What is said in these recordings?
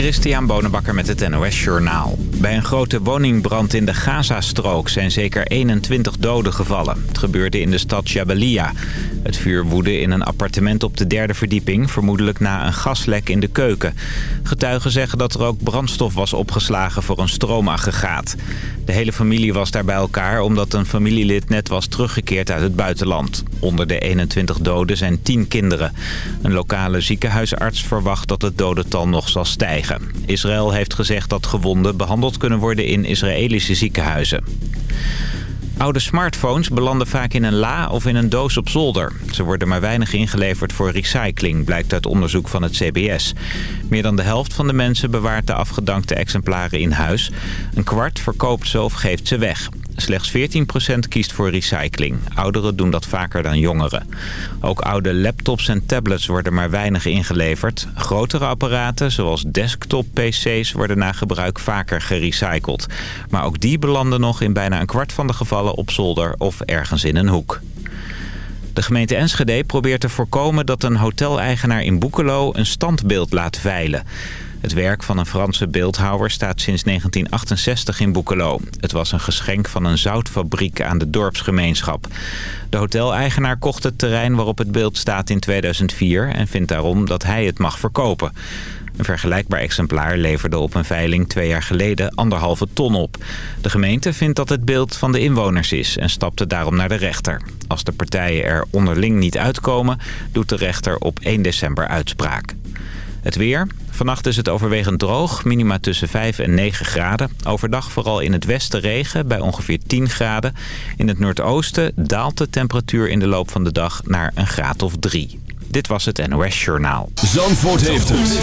Christian Bonenbakker met het NOS Journaal. Bij een grote woningbrand in de Gazastrook zijn zeker 21 doden gevallen. Het gebeurde in de stad Jabalia. Het vuur woedde in een appartement op de derde verdieping... vermoedelijk na een gaslek in de keuken. Getuigen zeggen dat er ook brandstof was opgeslagen voor een stroomaggregaat. De hele familie was daar bij elkaar omdat een familielid net was teruggekeerd uit het buitenland. Onder de 21 doden zijn 10 kinderen. Een lokale ziekenhuisarts verwacht dat het dodental nog zal stijgen. Israël heeft gezegd dat gewonden behandeld kunnen worden in Israëlische ziekenhuizen. Oude smartphones belanden vaak in een la of in een doos op zolder. Ze worden maar weinig ingeleverd voor recycling, blijkt uit onderzoek van het CBS. Meer dan de helft van de mensen bewaart de afgedankte exemplaren in huis. Een kwart verkoopt ze of geeft ze weg. Slechts 14% kiest voor recycling. Ouderen doen dat vaker dan jongeren. Ook oude laptops en tablets worden maar weinig ingeleverd. Grotere apparaten, zoals desktop-pc's, worden na gebruik vaker gerecycled. Maar ook die belanden nog in bijna een kwart van de gevallen op zolder of ergens in een hoek. De gemeente Enschede probeert te voorkomen dat een hoteleigenaar in Boekelo een standbeeld laat veilen. Het werk van een Franse beeldhouwer staat sinds 1968 in Boekelo. Het was een geschenk van een zoutfabriek aan de dorpsgemeenschap. De hoteleigenaar kocht het terrein waarop het beeld staat in 2004... en vindt daarom dat hij het mag verkopen. Een vergelijkbaar exemplaar leverde op een veiling twee jaar geleden anderhalve ton op. De gemeente vindt dat het beeld van de inwoners is en stapte daarom naar de rechter. Als de partijen er onderling niet uitkomen, doet de rechter op 1 december uitspraak. Het weer. Vannacht is het overwegend droog, minima tussen 5 en 9 graden. Overdag vooral in het westen regen, bij ongeveer 10 graden. In het noordoosten daalt de temperatuur in de loop van de dag naar een graad of 3. Dit was het NOS Journaal. Zandvoort heeft het.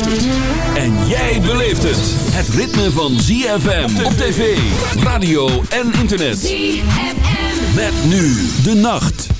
En jij beleeft het. Het ritme van ZFM op tv, radio en internet. ZFM. Met nu de nacht.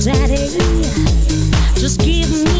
Daddy, just give me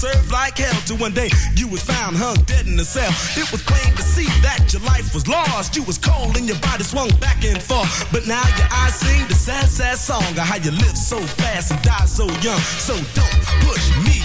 served like hell till one day you was found hung dead in a cell. It was plain to see that your life was lost. You was cold and your body swung back and forth. But now your eyes sing the sad, sad song of how you lived so fast and died so young. So don't push me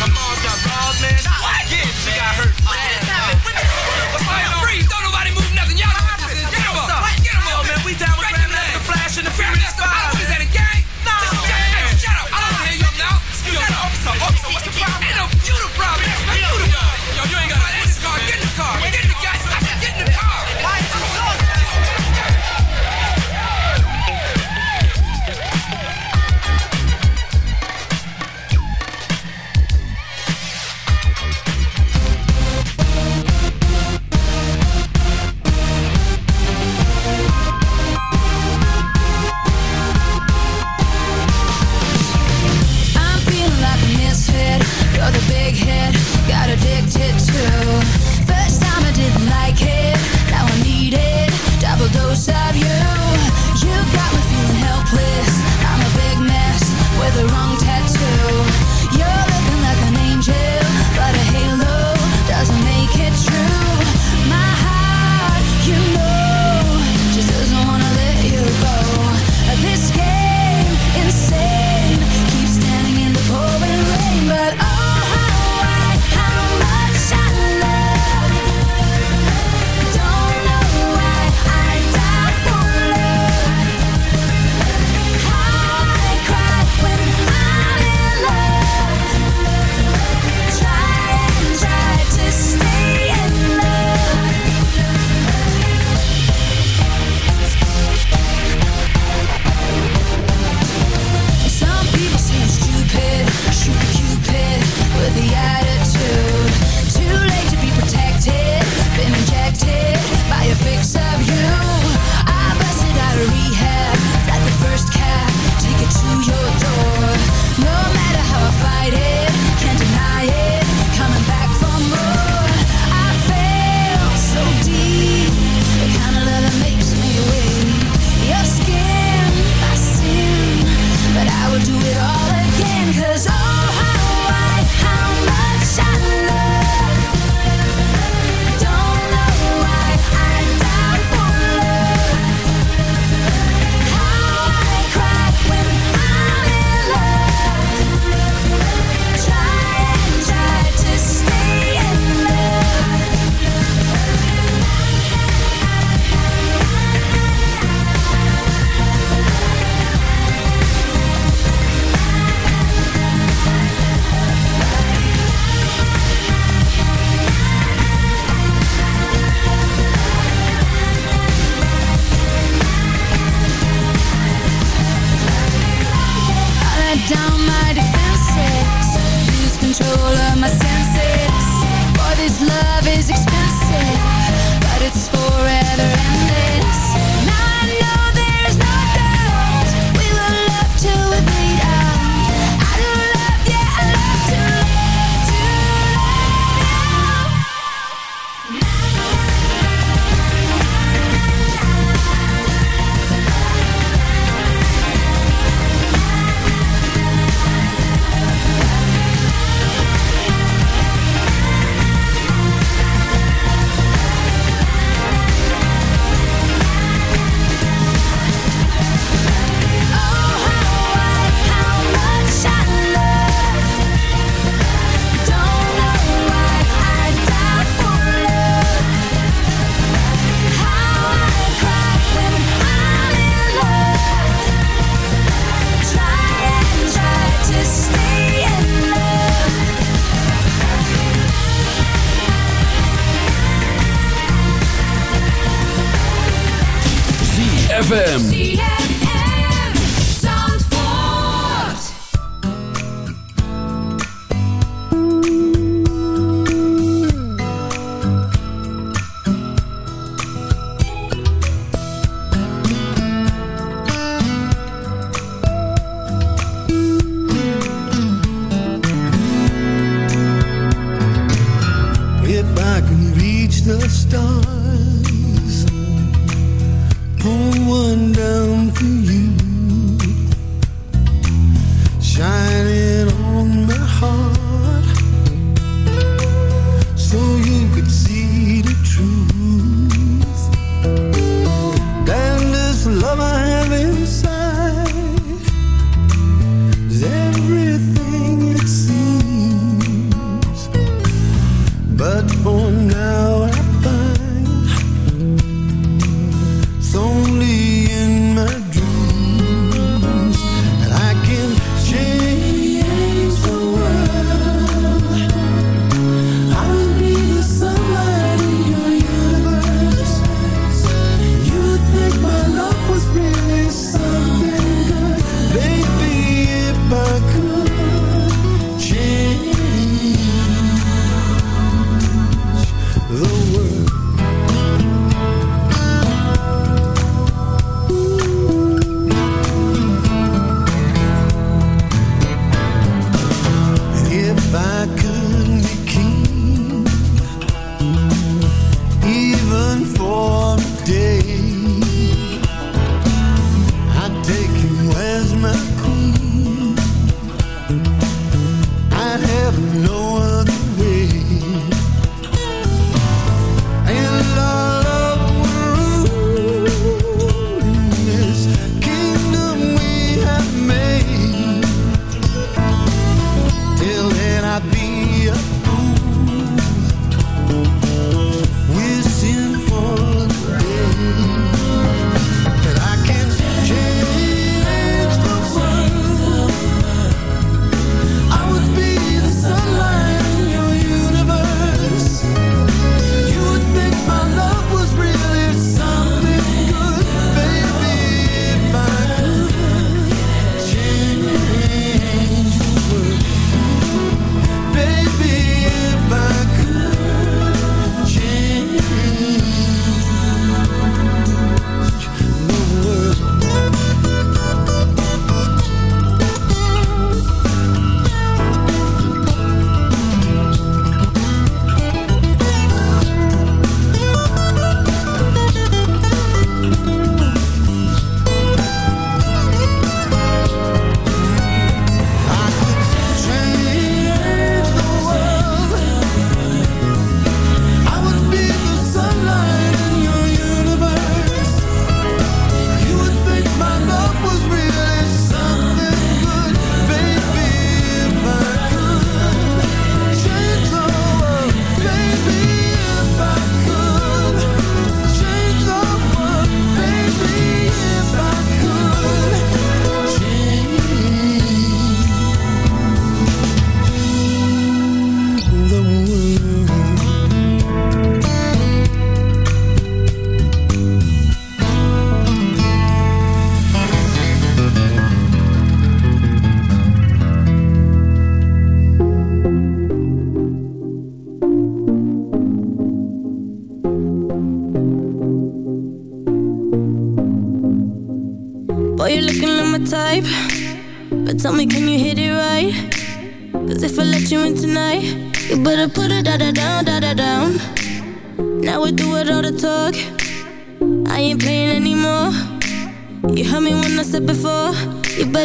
My mom got balls, man. What? Yeah, she got hurt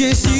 que si